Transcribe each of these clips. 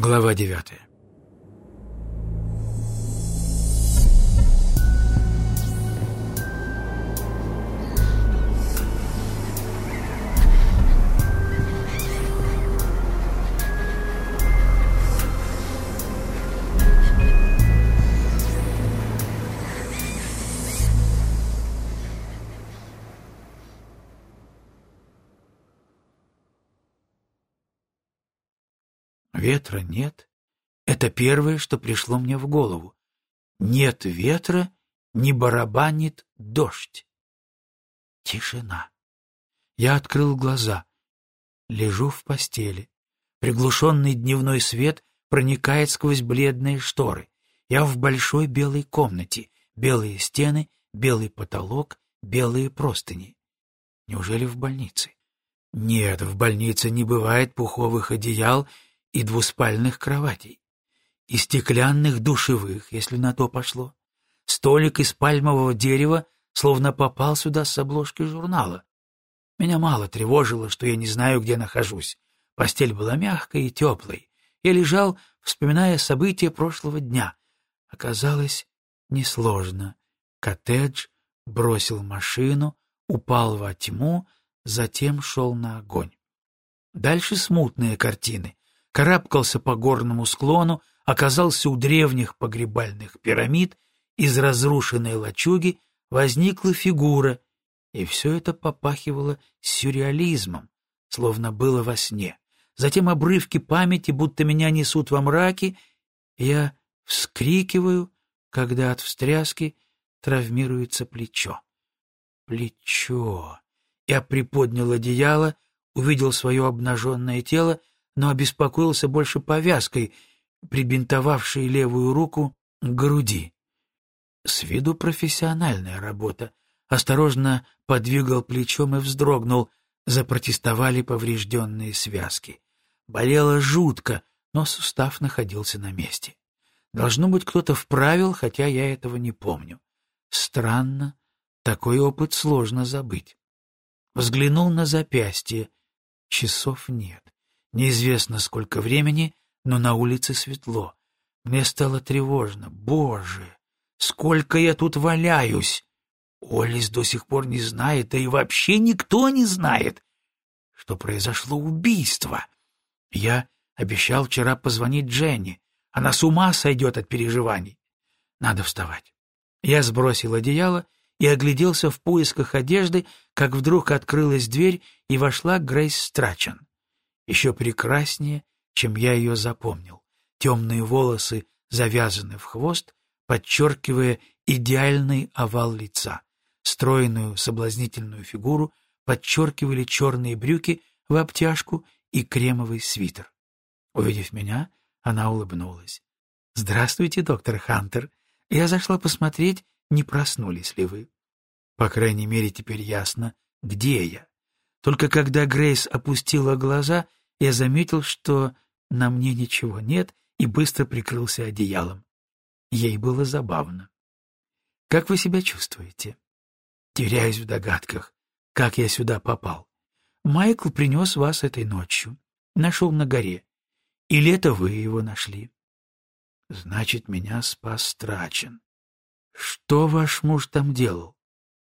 Глава девятая. Ветра нет. Это первое, что пришло мне в голову. Нет ветра, не барабанит дождь. Тишина. Я открыл глаза. Лежу в постели. Приглушенный дневной свет проникает сквозь бледные шторы. Я в большой белой комнате. Белые стены, белый потолок, белые простыни. Неужели в больнице? Нет, в больнице не бывает пуховых одеял и двуспальных кроватей, и стеклянных душевых, если на то пошло. Столик из пальмового дерева словно попал сюда с обложки журнала. Меня мало тревожило, что я не знаю, где нахожусь. Постель была мягкой и теплой. Я лежал, вспоминая события прошлого дня. Оказалось, несложно. Коттедж бросил машину, упал во тьму, затем шел на огонь. Дальше смутные картины карабкался по горному склону, оказался у древних погребальных пирамид, из разрушенной лачуги возникла фигура, и все это попахивало сюрреализмом, словно было во сне. Затем обрывки памяти, будто меня несут во мраке, я вскрикиваю, когда от встряски травмируется плечо. Плечо. Я приподнял одеяло, увидел свое обнаженное тело но обеспокоился больше повязкой, прибинтовавшей левую руку к груди. С виду профессиональная работа. Осторожно подвигал плечом и вздрогнул. Запротестовали поврежденные связки. Болело жутко, но сустав находился на месте. Должно быть, кто-то вправил, хотя я этого не помню. Странно, такой опыт сложно забыть. Взглянул на запястье. Часов нет. Неизвестно, сколько времени, но на улице светло. Мне стало тревожно. Боже, сколько я тут валяюсь! Олис до сих пор не знает, да и вообще никто не знает, что произошло убийство. Я обещал вчера позвонить Дженни. Она с ума сойдет от переживаний. Надо вставать. Я сбросил одеяло и огляделся в поисках одежды, как вдруг открылась дверь и вошла Грейс Страчен еще прекраснее, чем я ее запомнил. Темные волосы завязаны в хвост, подчеркивая идеальный овал лица. Стройную соблазнительную фигуру подчеркивали черные брюки в обтяжку и кремовый свитер. Увидев меня, она улыбнулась. «Здравствуйте, доктор Хантер. Я зашла посмотреть, не проснулись ли вы. По крайней мере, теперь ясно, где я. Только когда Грейс опустила глаза, я заметил, что на мне ничего нет, и быстро прикрылся одеялом. Ей было забавно. «Как вы себя чувствуете?» «Теряюсь в догадках, как я сюда попал. Майкл принес вас этой ночью. Нашел на горе. Или это вы его нашли?» «Значит, меня спас Страчен. Что ваш муж там делал?»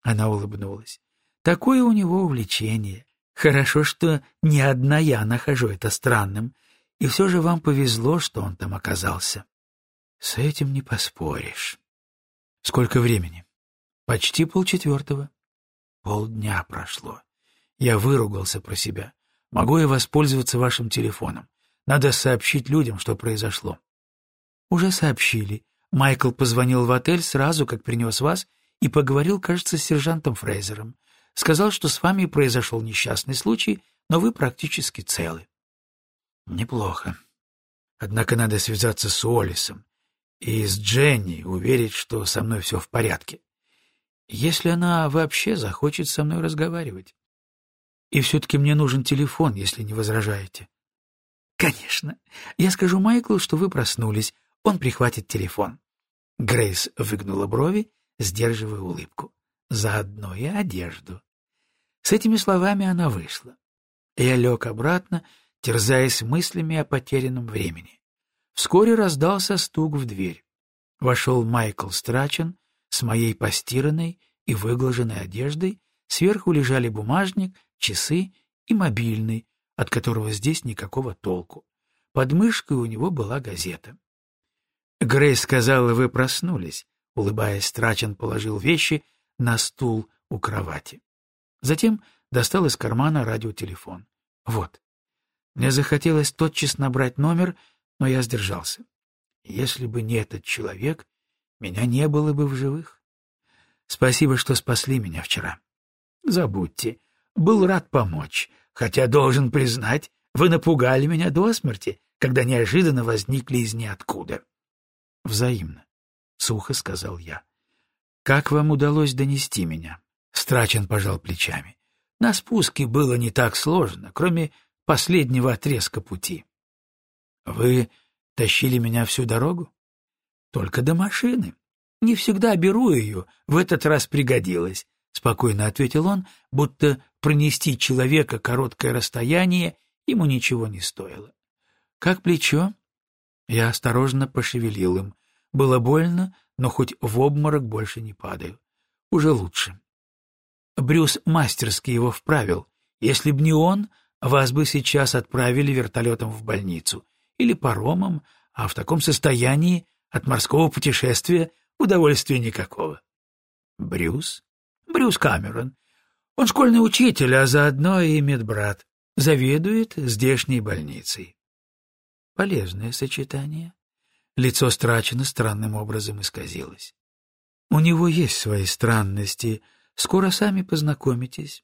Она улыбнулась. «Такое у него увлечение. Хорошо, что не одна я нахожу это странным, и все же вам повезло, что он там оказался. С этим не поспоришь. Сколько времени? Почти полчетвертого. Полдня прошло. Я выругался про себя. Могу я воспользоваться вашим телефоном? Надо сообщить людям, что произошло. Уже сообщили. Майкл позвонил в отель сразу, как принес вас, и поговорил, кажется, с сержантом Фрейзером. Сказал, что с вами произошел несчастный случай, но вы практически целы. Неплохо. Однако надо связаться с Уоллесом и с Дженни, уверить, что со мной все в порядке. Если она вообще захочет со мной разговаривать. И все-таки мне нужен телефон, если не возражаете. Конечно. Я скажу Майклу, что вы проснулись. Он прихватит телефон. Грейс выгнула брови, сдерживая улыбку. Заодно и одежду. С этими словами она вышла. Я лег обратно, терзаясь мыслями о потерянном времени. Вскоре раздался стук в дверь. Вошел Майкл Страчен с моей постиранной и выглаженной одеждой, сверху лежали бумажник, часы и мобильный, от которого здесь никакого толку. Под мышкой у него была газета. «Грейс сказала, вы проснулись», — улыбаясь, Страчен положил вещи на стул у кровати. Затем достал из кармана радиотелефон. «Вот». Мне захотелось тотчас набрать номер, но я сдержался. Если бы не этот человек, меня не было бы в живых. Спасибо, что спасли меня вчера. Забудьте. Был рад помочь, хотя, должен признать, вы напугали меня до смерти, когда неожиданно возникли из ниоткуда. Взаимно, — сухо сказал я. Как вам удалось донести меня? Страчен пожал плечами. На спуске было не так сложно, кроме последнего отрезка пути. Вы тащили меня всю дорогу? Только до машины. Не всегда беру ее, в этот раз пригодилось, — спокойно ответил он, будто пронести человека короткое расстояние ему ничего не стоило. — Как плечо? Я осторожно пошевелил им. Было больно, но хоть в обморок больше не падаю. Уже лучше. Брюс мастерски его вправил. Если б не он, вас бы сейчас отправили вертолетом в больницу или паромом, а в таком состоянии от морского путешествия удовольствия никакого. Брюс? Брюс Камерон. Он школьный учитель, а заодно и медбрат. Заведует здешней больницей. Полезное сочетание. Лицо страчено странным образом исказилось. У него есть свои странности. Скоро сами познакомитесь.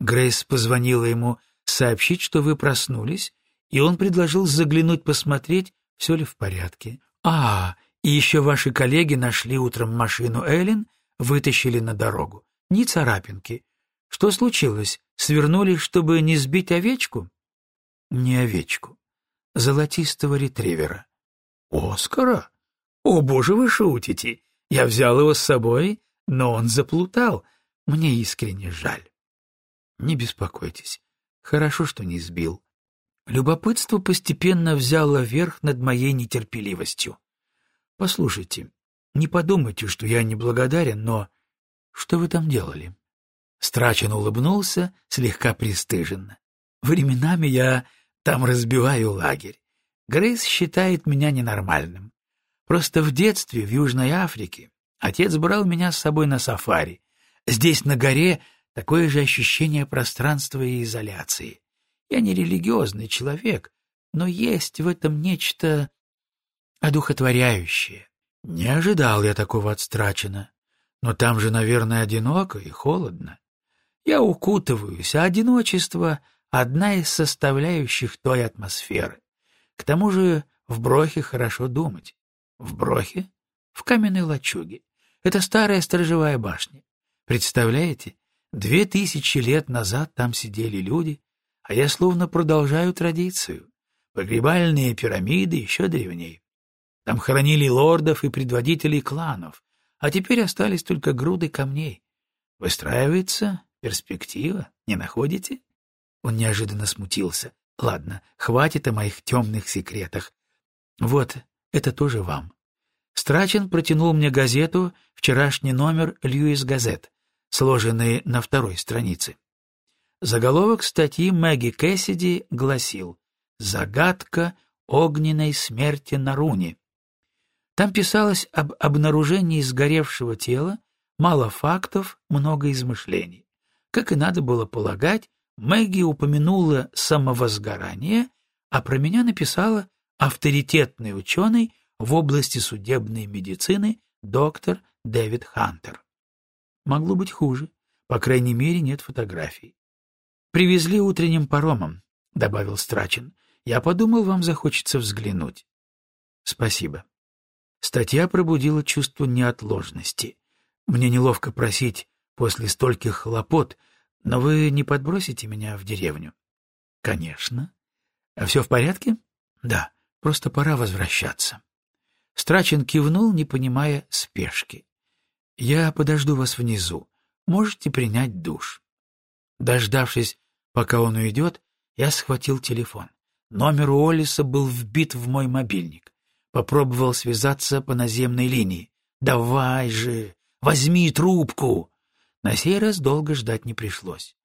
Грейс позвонила ему сообщить, что вы проснулись, и он предложил заглянуть посмотреть, все ли в порядке. А, и еще ваши коллеги нашли утром машину Эллен, вытащили на дорогу. Ни царапинки. Что случилось? Свернули, чтобы не сбить овечку? Не овечку. Золотистого ретривера. Оскара? О, боже, вы шутите. Я взял его с собой, но он заплутал. Мне искренне жаль. Не беспокойтесь. Хорошо, что не сбил. Любопытство постепенно взяло верх над моей нетерпеливостью. Послушайте, не подумайте, что я неблагодарен, но что вы там делали? Страчен улыбнулся, слегка пристыженно. Временами я там разбиваю лагерь. Грейс считает меня ненормальным. Просто в детстве в Южной Африке отец брал меня с собой на сафари. Здесь, на горе, такое же ощущение пространства и изоляции. Я не религиозный человек, но есть в этом нечто одухотворяющее. Не ожидал я такого от Страчина. Но там же, наверное, одиноко и холодно. Я укутываюсь, а одиночество — одна из составляющих той атмосферы. К тому же в Брохе хорошо думать. В Брохе? В каменной лачуге. Это старая сторожевая башня. Представляете, две тысячи лет назад там сидели люди, а я словно продолжаю традицию. Погребальные пирамиды еще древнее. Там хоронили лордов и предводителей кланов, а теперь остались только груды камней. Выстраивается перспектива, не находите? Он неожиданно смутился. Ладно, хватит о моих темных секретах. Вот, это тоже вам. Страчен протянул мне газету, вчерашний номер «Льюис Газет», сложенный на второй странице. Заголовок статьи Мэгги Кэссиди гласил «Загадка огненной смерти на руне». Там писалось об обнаружении сгоревшего тела, мало фактов, много измышлений. Как и надо было полагать, Мэгги упомянула самовозгорание, а про меня написала авторитетный ученый в области судебной медицины доктор Дэвид Хантер. Могло быть хуже, по крайней мере, нет фотографий. «Привезли утренним паромом», — добавил Страчин. «Я подумал, вам захочется взглянуть». «Спасибо». Статья пробудила чувство неотложности. Мне неловко просить после стольких хлопот, но вы не подбросите меня в деревню? — Конечно. — А все в порядке? — Да, просто пора возвращаться. Страчин кивнул, не понимая спешки. — Я подожду вас внизу. Можете принять душ. Дождавшись, пока он уйдет, я схватил телефон. Номер у Олиса был вбит в мой мобильник. попробовал связаться по наземной линии. «Давай же! Возьми трубку!» На сей раз долго ждать не пришлось.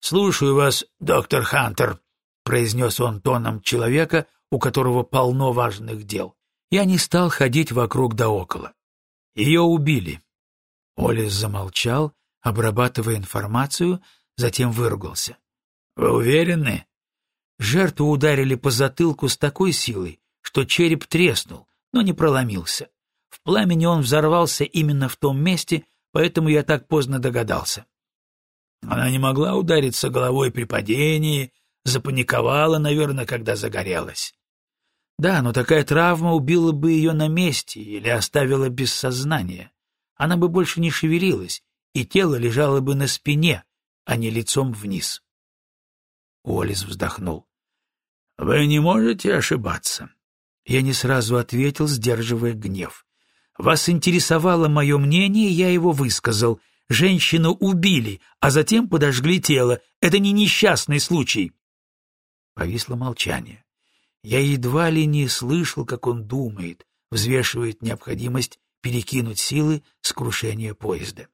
«Слушаю вас, доктор Хантер», — произнес он тоном человека, у которого полно важных дел. Я не стал ходить вокруг да около. Ее убили. Олис замолчал, обрабатывая информацию, затем выругался. «Вы уверены?» Жертву ударили по затылку с такой силой, что череп треснул, но не проломился. В пламени он взорвался именно в том месте, поэтому я так поздно догадался. Она не могла удариться головой при падении, запаниковала, наверное, когда загорелась. Да, но такая травма убила бы ее на месте или оставила без сознания. Она бы больше не шевелилась, и тело лежало бы на спине, а не лицом вниз. Уоллес вздохнул. — Вы не можете ошибаться. Я не сразу ответил, сдерживая гнев. Вас интересовало мое мнение, я его высказал. Женщину убили, а затем подожгли тело. Это не несчастный случай. Повисло молчание. Я едва ли не слышал, как он думает, взвешивает необходимость перекинуть силы с крушения поезда.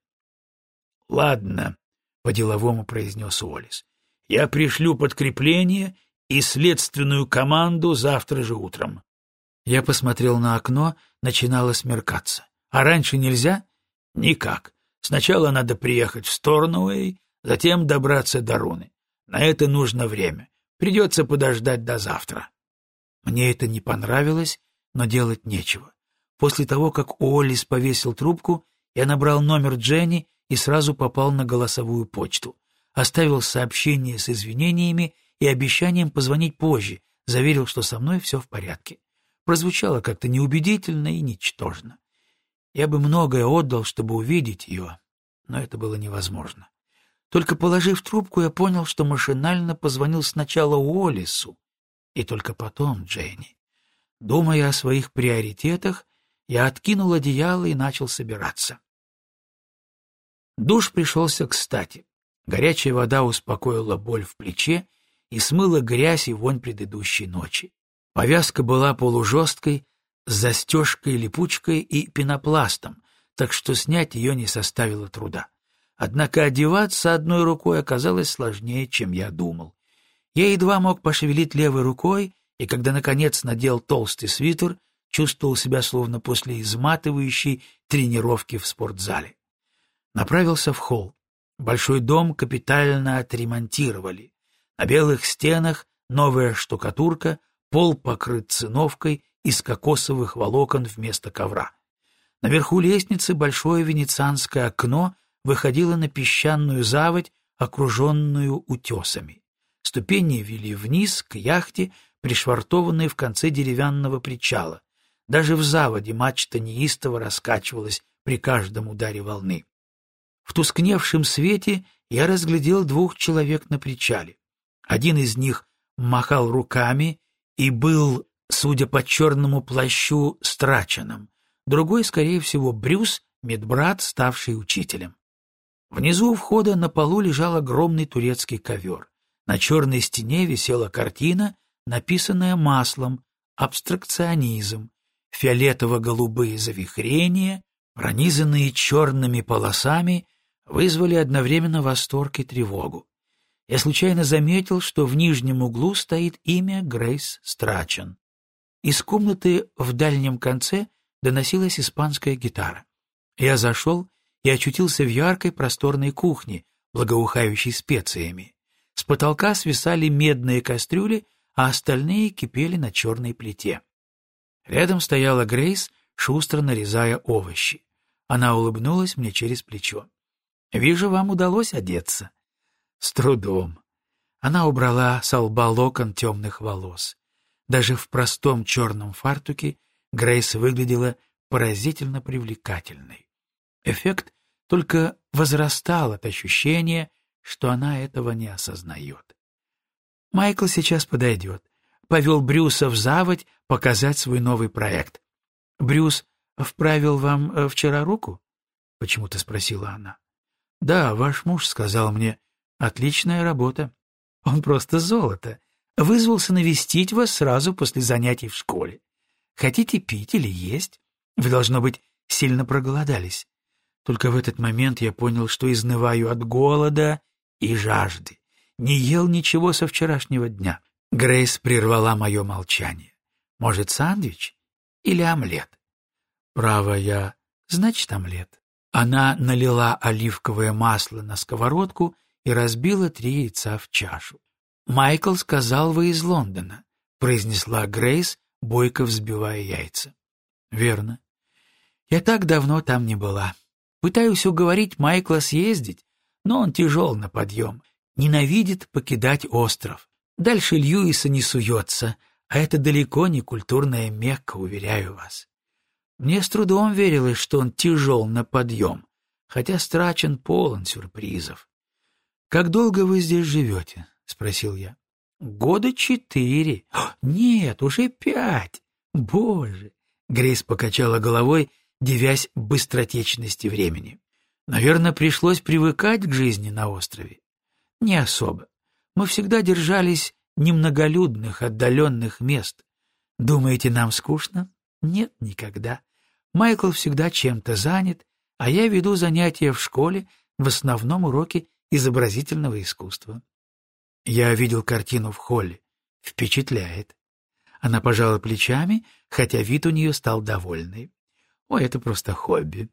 — Ладно, — по-деловому произнес Уоллес. — Я пришлю подкрепление и следственную команду завтра же утром. Я посмотрел на окно, начинало смеркаться. А раньше нельзя? Никак. Сначала надо приехать в Сторнуэй, затем добраться до Руны. На это нужно время. Придется подождать до завтра. Мне это не понравилось, но делать нечего. После того, как Уоллис повесил трубку, я набрал номер Дженни и сразу попал на голосовую почту. Оставил сообщение с извинениями и обещанием позвонить позже, заверил, что со мной все в порядке. Прозвучало как-то неубедительно и ничтожно. Я бы многое отдал, чтобы увидеть ее, но это было невозможно. Только положив трубку, я понял, что машинально позвонил сначала Уоллису, и только потом Дженни. Думая о своих приоритетах, я откинул одеяло и начал собираться. Душ пришелся кстати. Горячая вода успокоила боль в плече и смыла грязь и вонь предыдущей ночи. Повязка была полужесткой, с застежкой-липучкой и пенопластом, так что снять ее не составило труда. Однако одеваться одной рукой оказалось сложнее, чем я думал. Я едва мог пошевелить левой рукой, и когда, наконец, надел толстый свитер, чувствовал себя словно после изматывающей тренировки в спортзале. Направился в холл. Большой дом капитально отремонтировали. На белых стенах новая штукатурка, пол покрыт циновкой из кокосовых волокон вместо ковра. Наверху лестницы большое венецианское окно выходило на песчаную заводь, окруженную утесами. Ступени вели вниз к яхте, пришвартованной в конце деревянного причала. Даже в заводе мачта неистово раскачивалась при каждом ударе волны. В тускневшем свете я разглядел двух человек на причале. Один из них махал руками и был, судя по черному плащу, страченным. Другой, скорее всего, Брюс, медбрат, ставший учителем. Внизу у входа на полу лежал огромный турецкий ковер. На черной стене висела картина, написанная маслом «Абстракционизм», фиолетово-голубые завихрения, пронизанные черными полосами, вызвали одновременно восторг и тревогу. Я случайно заметил, что в нижнем углу стоит имя Грейс Страчен. Из комнаты в дальнем конце доносилась испанская гитара. Я зашел и очутился в яркой просторной кухне, благоухающей специями. С потолка свисали медные кастрюли, а остальные кипели на черной плите. Рядом стояла Грейс, шустро нарезая овощи. Она улыбнулась мне через плечо. «Вижу, вам удалось одеться». «С трудом». Она убрала с лба локон темных волос. Даже в простом черном фартуке Грейс выглядела поразительно привлекательной. Эффект только возрастал от ощущения, что она этого не осознает. Майкл сейчас подойдет. Повел Брюса в заводь показать свой новый проект. «Брюс вправил вам э, вчера руку?» — почему-то спросила она. «Да, ваш муж сказал мне. Отличная работа. Он просто золото. Вызвался навестить вас сразу после занятий в школе. Хотите пить или есть? Вы, должно быть, сильно проголодались. Только в этот момент я понял, что изнываю от голода и жажды. Не ел ничего со вчерашнего дня. Грейс прервала мое молчание. Может, сандвич или омлет? Право я, значит, омлет. Она налила оливковое масло на сковородку и разбила три яйца в чашу. «Майкл сказал, вы из Лондона», — произнесла Грейс, бойко взбивая яйца. «Верно. Я так давно там не была. Пытаюсь уговорить Майкла съездить, но он тяжел на подъем, ненавидит покидать остров. Дальше Льюиса не суется, а это далеко не культурная Мекка, уверяю вас. Мне с трудом верилось, что он тяжел на подъем, хотя страчен полон сюрпризов. «Как долго вы здесь живете?» — спросил я. «Года четыре. Нет, уже пять. Боже!» Грейс покачала головой, девясь быстротечности времени. «Наверное, пришлось привыкать к жизни на острове». «Не особо. Мы всегда держались немноголюдных, отдаленных мест. Думаете, нам скучно? Нет, никогда. Майкл всегда чем-то занят, а я веду занятия в школе, в основном уроки изобразительного искусства. Я видел картину в холле. Впечатляет. Она пожала плечами, хотя вид у нее стал довольный. О, это просто хобби.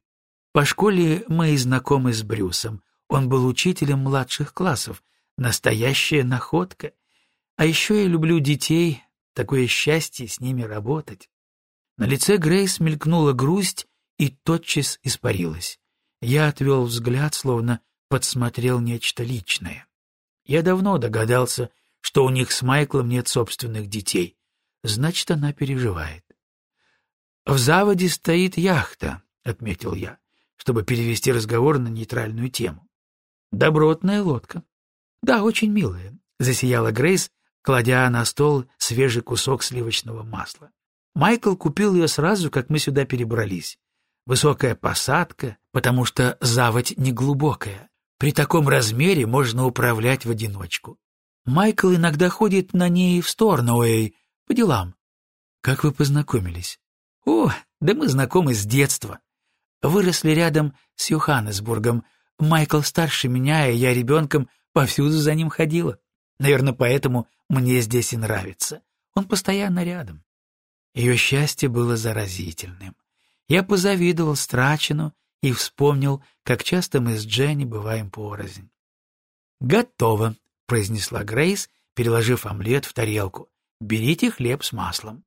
По школе мы и знакомы с Брюсом. Он был учителем младших классов. Настоящая находка. А еще я люблю детей. Такое счастье с ними работать. На лице Грейс мелькнула грусть и тотчас испарилась. Я отвел взгляд, словно подсмотрел нечто личное. Я давно догадался, что у них с Майклом нет собственных детей. Значит, она переживает. «В заводе стоит яхта», — отметил я, чтобы перевести разговор на нейтральную тему. «Добротная лодка». «Да, очень милая», — засияла Грейс, кладя на стол свежий кусок сливочного масла. Майкл купил ее сразу, как мы сюда перебрались. Высокая посадка, потому что заводь неглубокая. При таком размере можно управлять в одиночку. Майкл иногда ходит на ней в Сторнуэй по делам. Как вы познакомились? О, да мы знакомы с детства. Выросли рядом с Йоханнесбургом. Майкл старше меня, и я ребенком повсюду за ним ходила. Наверное, поэтому мне здесь и нравится. Он постоянно рядом. Ее счастье было заразительным. Я позавидовал Страчину и вспомнил, как часто мы с Дженни бываем порознь. «Готово», — произнесла Грейс, переложив омлет в тарелку. «Берите хлеб с маслом».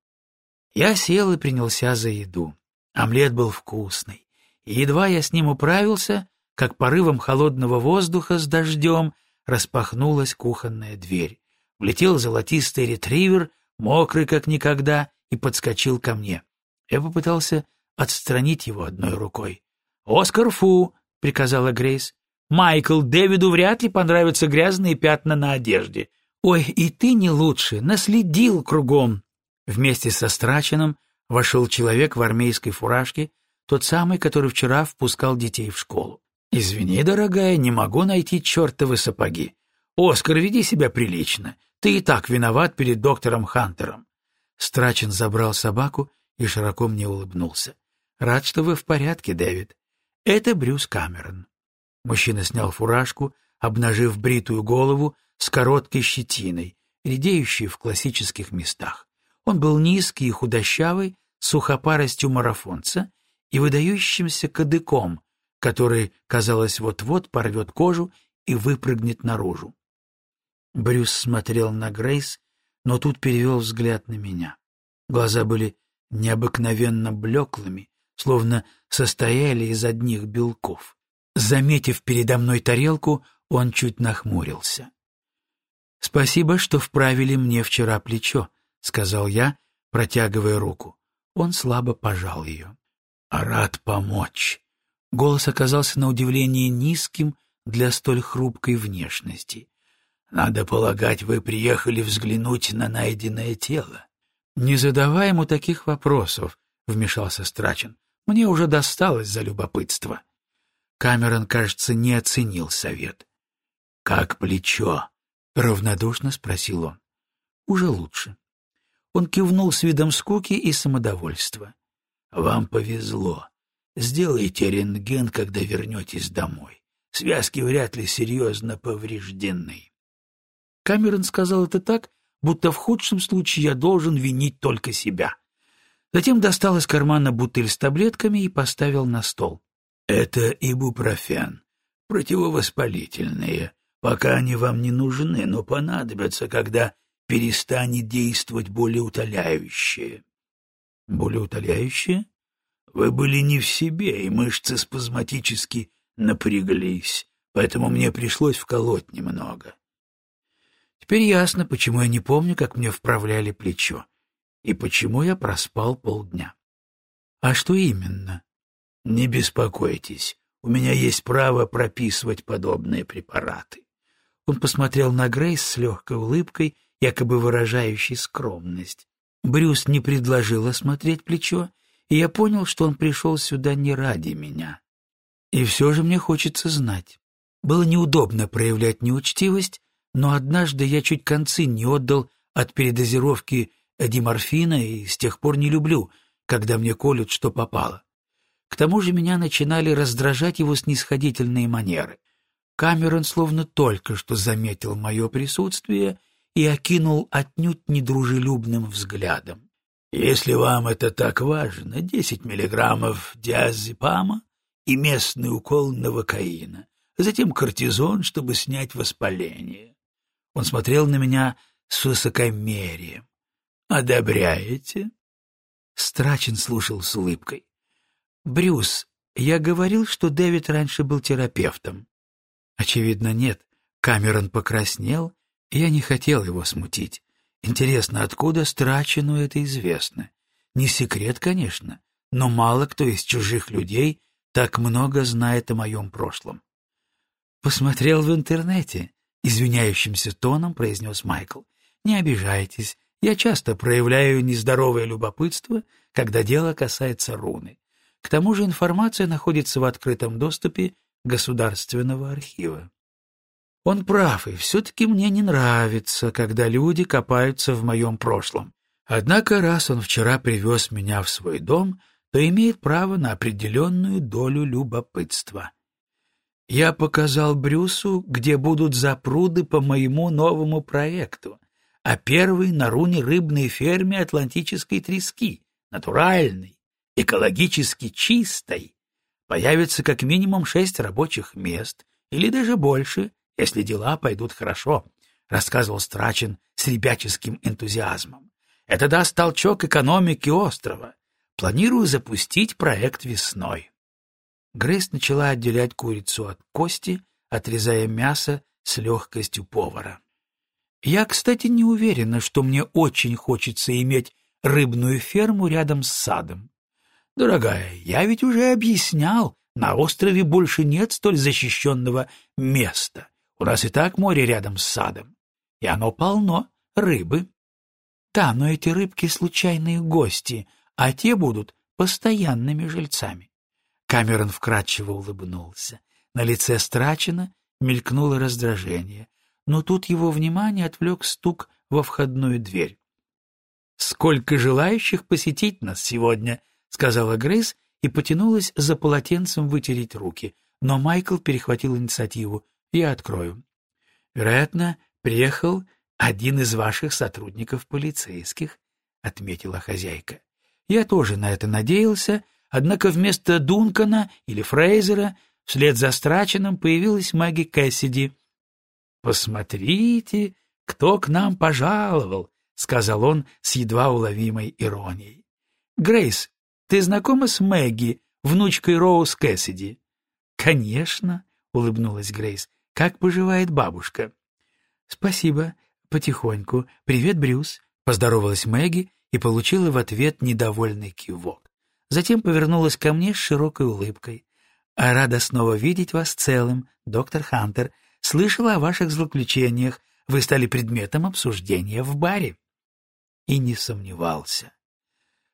Я сел и принялся за еду. Омлет был вкусный. И едва я с ним управился, как порывом холодного воздуха с дождем распахнулась кухонная дверь. Влетел золотистый ретривер, мокрый как никогда, и подскочил ко мне. Я попытался отстранить его одной рукой. «Оскар Фу!» — приказала Грейс. «Майкл, Дэвиду вряд ли понравятся грязные пятна на одежде. Ой, и ты не лучше, наследил кругом!» Вместе со Страченом вошел человек в армейской фуражке, тот самый, который вчера впускал детей в школу. «Извини, дорогая, не могу найти чертовы сапоги. Оскар, веди себя прилично. Ты и так виноват перед доктором Хантером». Страчен забрал собаку и широко мне улыбнулся. «Рад, что вы в порядке, Дэвид. Это Брюс Камерон. Мужчина снял фуражку, обнажив бритую голову с короткой щетиной, редеющей в классических местах. Он был низкий и худощавый, сухопаростью марафонца и выдающимся кадыком, который, казалось, вот-вот порвет кожу и выпрыгнет наружу. Брюс смотрел на Грейс, но тут перевел взгляд на меня. Глаза были необыкновенно блеклыми, словно состояли из одних белков. Заметив передо мной тарелку, он чуть нахмурился. «Спасибо, что вправили мне вчера плечо», — сказал я, протягивая руку. Он слабо пожал ее. «Рад помочь». Голос оказался на удивление низким для столь хрупкой внешности. «Надо полагать, вы приехали взглянуть на найденное тело». «Не задавай ему таких вопросов», — вмешался Страчен. Мне уже досталось за любопытство. Камерон, кажется, не оценил совет. — Как плечо? — равнодушно спросил он. — Уже лучше. Он кивнул с видом скуки и самодовольства. «Вам повезло. Сделайте рентген, когда вернетесь домой. Связки вряд ли серьезно повреждены». Камерон сказал это так, будто в худшем случае я должен винить только себя. Затем достал из кармана бутыль с таблетками и поставил на стол. «Это ибупрофен. Противовоспалительные. Пока они вам не нужны, но понадобятся, когда перестанет действовать болеутоляющее». «Болеутоляющее?» «Вы были не в себе, и мышцы спазматически напряглись, поэтому мне пришлось вколоть немного». Теперь ясно, почему я не помню, как мне вправляли плечо и почему я проспал полдня. А что именно? Не беспокойтесь, у меня есть право прописывать подобные препараты. Он посмотрел на Грейс с легкой улыбкой, якобы выражающей скромность. Брюс не предложил осмотреть плечо, и я понял, что он пришел сюда не ради меня. И все же мне хочется знать. Было неудобно проявлять неучтивость, но однажды я чуть концы не отдал от передозировки диморфина и с тех пор не люблю, когда мне колют, что попало. К тому же меня начинали раздражать его снисходительные манеры. Камерон словно только что заметил мое присутствие и окинул отнюдь недружелюбным взглядом. «Если вам это так важно, десять миллиграммов диазепама и местный укол новокаина, затем кортизон, чтобы снять воспаление». Он смотрел на меня с высокомерием. Одобряете? Страчин слушал с улыбкой. Брюс, я говорил, что Дэвид раньше был терапевтом. Очевидно, нет. Камерон покраснел, и я не хотел его смутить. Интересно, откуда Страчину это известно? Не секрет, конечно, но мало кто из чужих людей так много знает о моем прошлом. Посмотрел в интернете, извиняющимся тоном произнес Майкл. Не обижайтесь, я часто проявляю нездоровое любопытство, когда дело касается руны. К тому же информация находится в открытом доступе Государственного архива. Он прав, и все-таки мне не нравится, когда люди копаются в моем прошлом. Однако, раз он вчера привез меня в свой дом, то имеет право на определенную долю любопытства. Я показал Брюсу, где будут запруды по моему новому проекту, а первый на руне рыбной ферме атлантической трески, натуральной, экологически чистой. Появится как минимум шесть рабочих мест, или даже больше, если дела пойдут хорошо, рассказывал Страчин с ребяческим энтузиазмом. Это даст толчок экономике острова. Планирую запустить проект весной. Грейс начала отделять курицу от кости, отрезая мясо с легкостью повара. Я, кстати, не уверена, что мне очень хочется иметь рыбную ферму рядом с садом. Дорогая, я ведь уже объяснял, на острове больше нет столь защищенного места. У нас и так море рядом с садом, и оно полно рыбы. Да, но эти рыбки — случайные гости, а те будут постоянными жильцами. Камерон вкрадчиво улыбнулся. На лице Страчина мелькнуло раздражение но тут его внимание отвлек стук во входную дверь. «Сколько желающих посетить нас сегодня!» — сказала Грейс и потянулась за полотенцем вытереть руки, но Майкл перехватил инициативу. «Я открою». «Вероятно, приехал один из ваших сотрудников полицейских», — отметила хозяйка. «Я тоже на это надеялся, однако вместо Дункана или Фрейзера вслед за Страченом появилась Мэгги Кэссиди — «Посмотрите, кто к нам пожаловал», — сказал он с едва уловимой иронией. «Грейс, ты знакома с Мэгги, внучкой Роуз Кэссиди?» «Конечно», — улыбнулась Грейс. «Как поживает бабушка?» «Спасибо. Потихоньку. Привет, Брюс», — поздоровалась Мэгги и получила в ответ недовольный кивок. Затем повернулась ко мне с широкой улыбкой. «Рада снова видеть вас целым, доктор Хантер. Слышала о ваших злоключениях. Вы стали предметом обсуждения в баре. И не сомневался.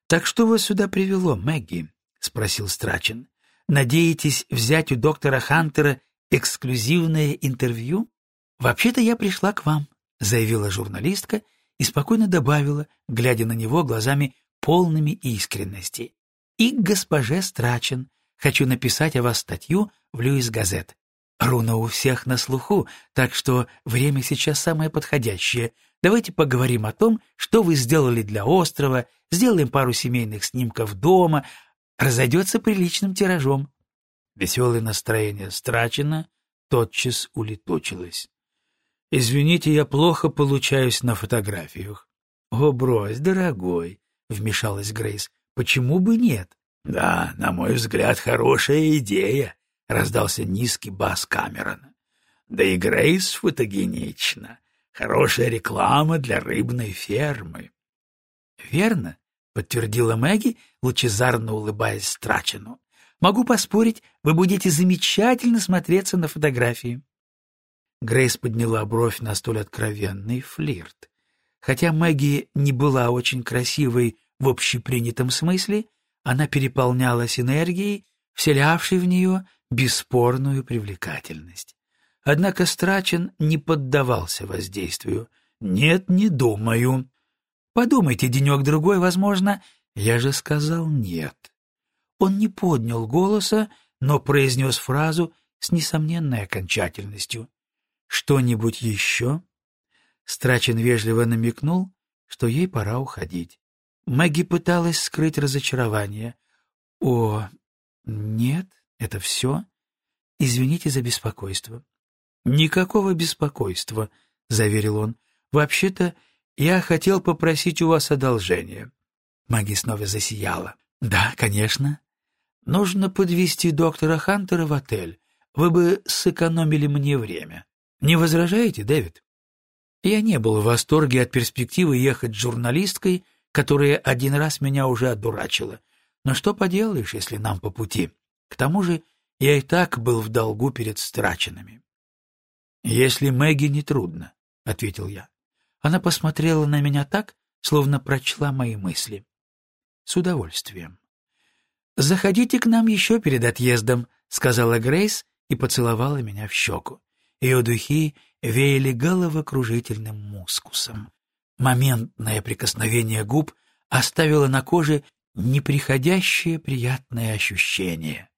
Так что вас сюда привело, Мэгги? спросил Страчин. Надеетесь взять у доктора Хантера эксклюзивное интервью? Вообще-то я пришла к вам, заявила журналистка и спокойно добавила, глядя на него глазами полными искренности. «И к госпоже Страчен. Хочу написать о вас статью в Льюис Газет. Руна у всех на слуху, так что время сейчас самое подходящее. Давайте поговорим о том, что вы сделали для острова, сделаем пару семейных снимков дома, разойдется приличным тиражом. Веселое настроение Страчина тотчас улетучилось. «Извините, я плохо получаюсь на фотографиях». «О, брось, дорогой», — вмешалась Грейс, — «почему бы нет?» «Да, на мой взгляд, хорошая идея», — раздался низкий бас Камерона. «Да и Грейс фотогенична. Хорошая реклама для рыбной фермы». «Верно», — подтвердила Мэгги, лучезарно улыбаясь Страчину. «Могу поспорить, вы будете замечательно смотреться на фотографии». Грейс подняла бровь на столь откровенный флирт. Хотя Мэгги не была очень красивой в общепринятом смысле, она переполнялась энергией, вселявшей в нее бесспорную привлекательность. Однако Страчен не поддавался воздействию. «Нет, не думаю». «Подумайте денек-другой, возможно». «Я же сказал нет». Он не поднял голоса, но произнес фразу с несомненной окончательностью. «Что-нибудь еще?» Страчен вежливо намекнул, что ей пора уходить. Мэгги пыталась скрыть разочарование. «О, нет, это все? Извините за беспокойство». «Никакого беспокойства», — заверил он. «Вообще-то я хотел попросить у вас одолжения». Мэгги снова засияла. «Да, конечно. Нужно подвести доктора Хантера в отель. Вы бы сэкономили мне время. Не возражаете, Дэвид? Я не был в восторге от перспективы ехать с журналисткой, которая один раз меня уже одурачила. Но что поделаешь, если нам по пути? К тому же я и так был в долгу перед страченными. «Если Мэгги не трудно», — ответил я. Она посмотрела на меня так, словно прочла мои мысли. «С удовольствием». «Заходите к нам еще перед отъездом», — сказала Грейс и поцеловала меня в щеку. Ее духи веяли головокружительным мускусом. Моментное прикосновение губ оставило на коже неприходящее приятное ощущение.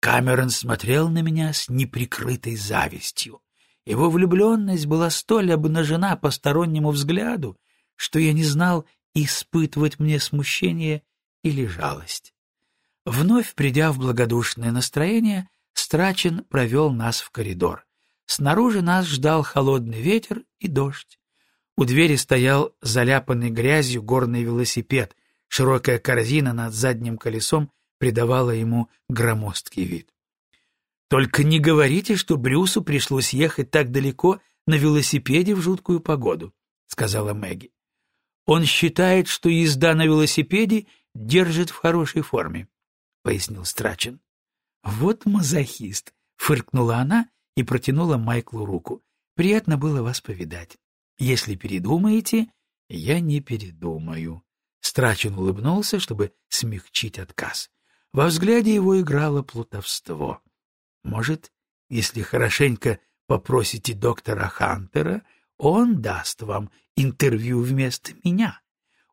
Камерон смотрел на меня с неприкрытой завистью. Его влюбленность была столь обнажена постороннему взгляду, что я не знал, испытывать мне смущение или жалость. Вновь придя в благодушное настроение, Страчен провел нас в коридор. Снаружи нас ждал холодный ветер и дождь. У двери стоял заляпанный грязью горный велосипед. Широкая корзина над задним колесом придавала ему громоздкий вид. «Только не говорите, что Брюсу пришлось ехать так далеко на велосипеде в жуткую погоду», — сказала Мэгги. «Он считает, что езда на велосипеде держит в хорошей форме», — пояснил Страчен. «Вот мазохист», — фыркнула она и протянула Майклу руку. «Приятно было вас повидать. Если передумаете, я не передумаю». Страчен улыбнулся, чтобы смягчить отказ. Во взгляде его играло плутовство. «Может, если хорошенько попросите доктора Хантера, он даст вам интервью вместо меня.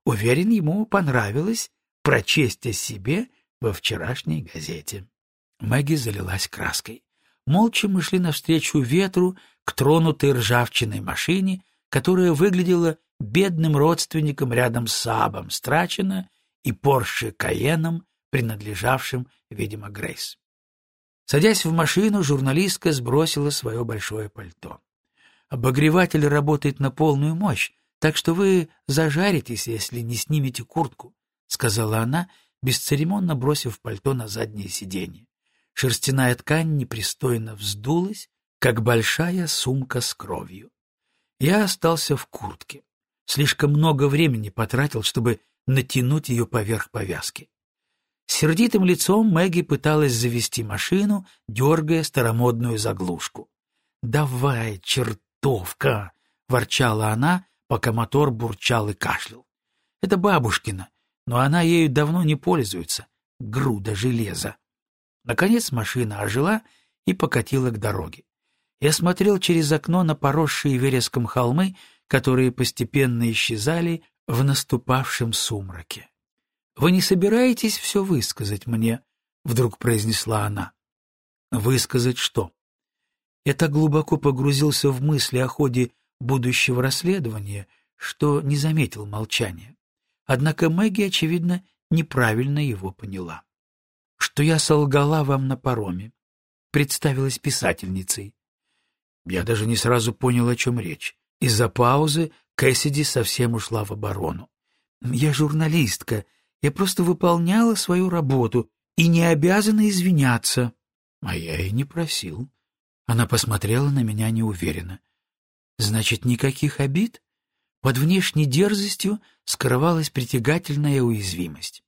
Уверен, ему понравилось прочесть о себе во вчерашней газете». Мэгги залилась краской. Молча мы шли навстречу ветру к тронутой ржавчиной машине, которая выглядела бедным родственником рядом с Сабом Страчена и Порше Каеном, принадлежавшим, видимо, Грейс. Садясь в машину, журналистка сбросила свое большое пальто. «Обогреватель работает на полную мощь, так что вы зажаритесь, если не снимете куртку», — сказала она, бесцеремонно бросив пальто на заднее сиденье. Шерстяная ткань непристойно вздулась, как большая сумка с кровью. Я остался в куртке. Слишком много времени потратил, чтобы натянуть ее поверх повязки. Сердитым лицом Мэгги пыталась завести машину, дергая старомодную заглушку. «Давай, чертовка!» — ворчала она, пока мотор бурчал и кашлял. «Это бабушкина, но она ею давно не пользуется. Груда железа!» Наконец машина ожила и покатила к дороге. Я смотрел через окно на поросшие вереском холмы, которые постепенно исчезали в наступавшем сумраке. «Вы не собираетесь все высказать мне?» — вдруг произнесла она. «Высказать что?» Я так глубоко погрузился в мысли о ходе будущего расследования, что не заметил молчания. Однако Мэгги, очевидно, неправильно его поняла. Что я солгала вам на пароме, представилась писательницей. Я даже не сразу понял, о чем речь. Из-за паузы Кэссиди совсем ушла в оборону. «Я журналистка. Я просто выполняла свою работу и не обязана извиняться». А я и не просил. Она посмотрела на меня неуверенно. «Значит, никаких обид?» Под внешней дерзостью скрывалась притягательная уязвимость.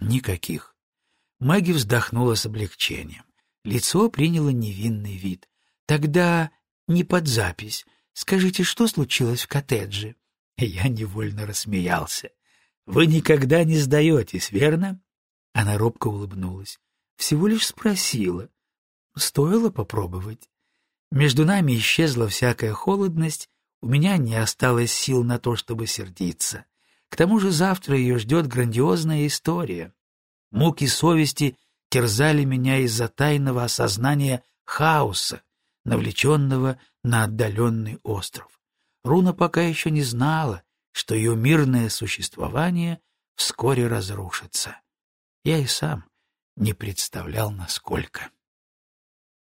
Никаких. Мэгги вздохнула с облегчением. Лицо приняло невинный вид. Тогда не под запись. Скажите, что случилось в коттедже? Я невольно рассмеялся. Вы никогда не сдаетесь, верно? Она робко улыбнулась. Всего лишь спросила. Стоило попробовать. Между нами исчезла всякая холодность, у меня не осталось сил на то, чтобы сердиться. К тому же завтра ее ждет грандиозная история. Муки совести терзали меня из-за тайного осознания хаоса, навлеченного на отдаленный остров. Руна пока еще не знала, что ее мирное существование вскоре разрушится. Я и сам не представлял, насколько.